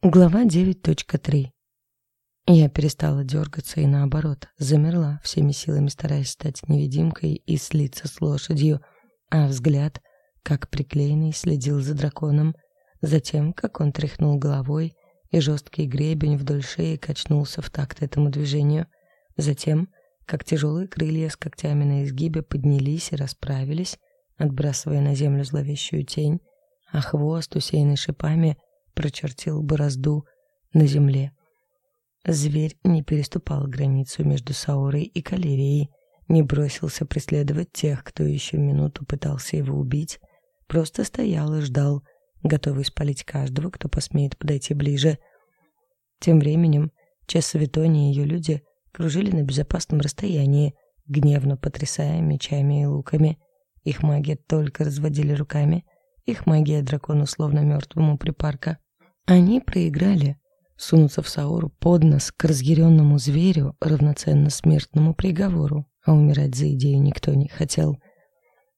Глава 9.3 Я перестала дергаться и наоборот, замерла, всеми силами стараясь стать невидимкой и слиться с лошадью, а взгляд, как приклеенный, следил за драконом, затем, как он тряхнул головой, и жесткий гребень вдоль шеи качнулся в такт этому движению, затем, как тяжелые крылья с когтями на изгибе поднялись и расправились, отбрасывая на землю зловещую тень, а хвост, усеянный шипами, прочертил борозду на земле. Зверь не переступал границу между Саурой и Калерией, не бросился преследовать тех, кто еще минуту пытался его убить, просто стоял и ждал, готовый спалить каждого, кто посмеет подойти ближе. Тем временем Витония и ее люди кружили на безопасном расстоянии, гневно потрясая мечами и луками. Их маги только разводили руками, их магия дракону словно мертвому припарка. Они проиграли. Сунуться в Сауру под нос к разъяренному зверю равноценно смертному приговору, а умирать за идею никто не хотел.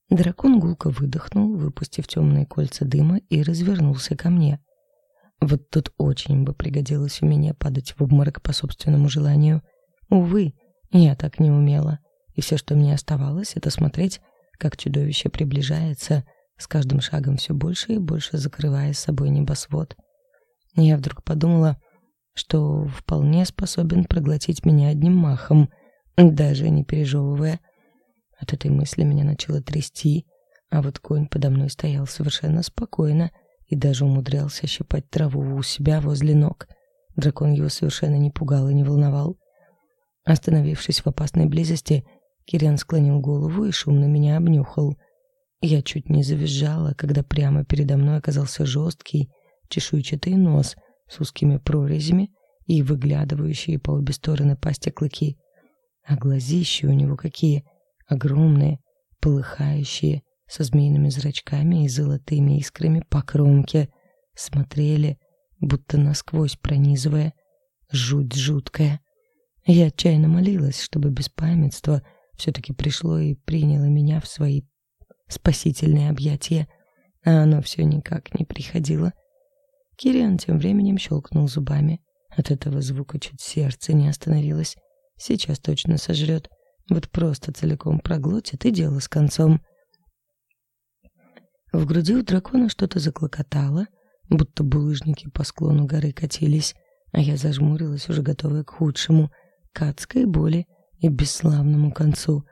Дракон гулко выдохнул, выпустив темные кольца дыма, и развернулся ко мне. Вот тут очень бы пригодилось у меня падать в обморок по собственному желанию. Увы, я так не умела, и все, что мне оставалось, это смотреть, как чудовище приближается, с каждым шагом все больше и больше закрывая с собой небосвод. Я вдруг подумала, что вполне способен проглотить меня одним махом, даже не пережевывая. От этой мысли меня начало трясти, а вот конь подо мной стоял совершенно спокойно и даже умудрялся щипать траву у себя возле ног. Дракон его совершенно не пугал и не волновал. Остановившись в опасной близости, Кириан склонил голову и шумно меня обнюхал. Я чуть не завизжала, когда прямо передо мной оказался жесткий, чешуйчатый нос с узкими прорезями и выглядывающие по обе стороны пасти клыки. А глазища у него какие огромные, полыхающие, со змеиными зрачками и золотыми искрами по кромке, смотрели, будто насквозь пронизывая, жуть жуткая. Я отчаянно молилась, чтобы беспамятство все-таки пришло и приняло меня в свои спасительные объятия, а оно все никак не приходило. Кириан тем временем щелкнул зубами. От этого звука чуть сердце не остановилось. Сейчас точно сожрет. Вот просто целиком проглотит и дело с концом. В груди у дракона что-то заклокотало, будто булыжники по склону горы катились, а я зажмурилась, уже готовая к худшему, к адской боли и бесславному концу.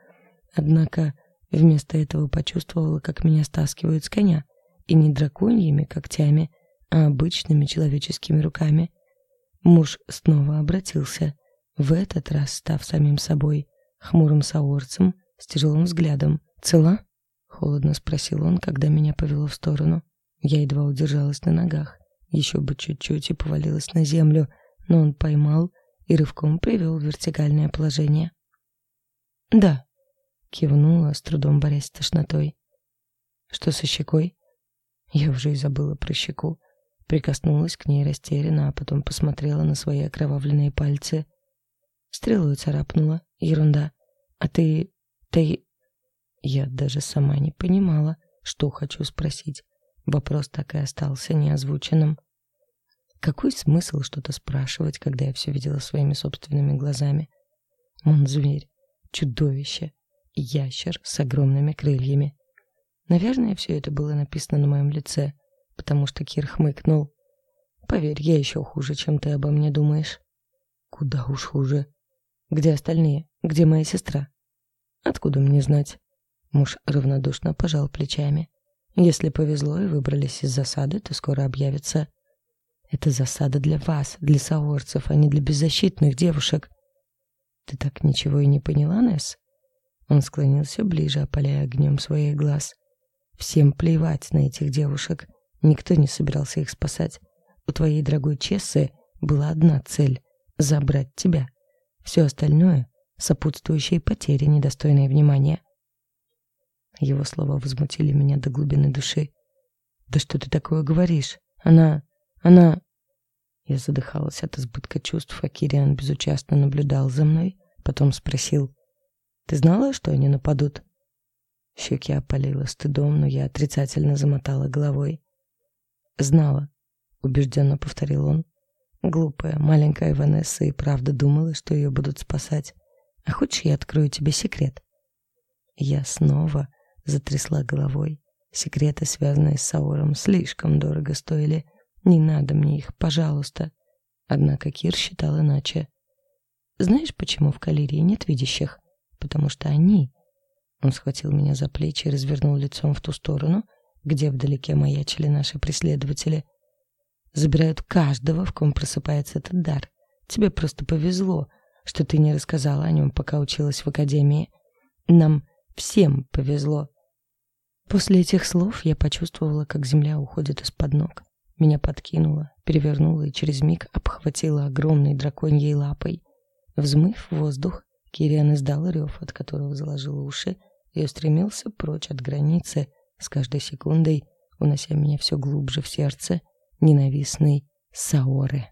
Однако вместо этого почувствовала, как меня стаскивают с коня, и не драконьими когтями, а обычными человеческими руками. Муж снова обратился, в этот раз став самим собой, хмурым саорцем, с тяжелым взглядом. «Цела?» — холодно спросил он, когда меня повело в сторону. Я едва удержалась на ногах, еще бы чуть-чуть и повалилась на землю, но он поймал и рывком привел в вертикальное положение. «Да», — кивнула, с трудом борясь с тошнотой. «Что со щекой?» Я уже и забыла про щеку. Прикоснулась к ней растерянно, а потом посмотрела на свои окровавленные пальцы. Стрелой царапнула. Ерунда. А ты... ты... Я даже сама не понимала, что хочу спросить. Вопрос так и остался неозвученным. Какой смысл что-то спрашивать, когда я все видела своими собственными глазами? Он зверь, чудовище, ящер с огромными крыльями. Наверное, все это было написано на моем лице — потому что Кир хмыкнул. «Поверь, я еще хуже, чем ты обо мне думаешь». «Куда уж хуже. Где остальные? Где моя сестра?» «Откуда мне знать?» Муж равнодушно пожал плечами. «Если повезло и выбрались из засады, то скоро объявится. Это засада для вас, для саорцев, а не для беззащитных девушек». «Ты так ничего и не поняла, Несс?» Он склонился ближе, опаляя огнем своих глаз. «Всем плевать на этих девушек. Никто не собирался их спасать. У твоей дорогой Чессы была одна цель — забрать тебя. Все остальное — сопутствующие потери, недостойные внимания. Его слова возмутили меня до глубины души. «Да что ты такое говоришь? Она... она...» Я задыхалась от избытка чувств, а Кириан безучастно наблюдал за мной, потом спросил. «Ты знала, что они нападут?» Щеки опалило стыдом, но я отрицательно замотала головой. «Знала», — убежденно повторил он. Глупая маленькая Ванесса и правда думала, что ее будут спасать. А хочешь, я открою тебе секрет? Я снова затрясла головой. Секреты, связанные с Сауром, слишком дорого стоили. Не надо мне их, пожалуйста. Однако Кир считал иначе. Знаешь, почему в Калирии нет видящих? Потому что они... Он схватил меня за плечи и развернул лицом в ту сторону, где вдалеке маячили наши преследователи. Забирают каждого, в ком просыпается этот дар. Тебе просто повезло, что ты не рассказала о нем, пока училась в академии. Нам всем повезло. После этих слов я почувствовала, как земля уходит из-под ног. Меня подкинуло, перевернуло и через миг обхватило огромной драконьей лапой. Взмыв воздух, Кириан издал рев, от которого заложил уши, и устремился прочь от границы, с каждой секундой унося меня все глубже в сердце ненавистной Саоры.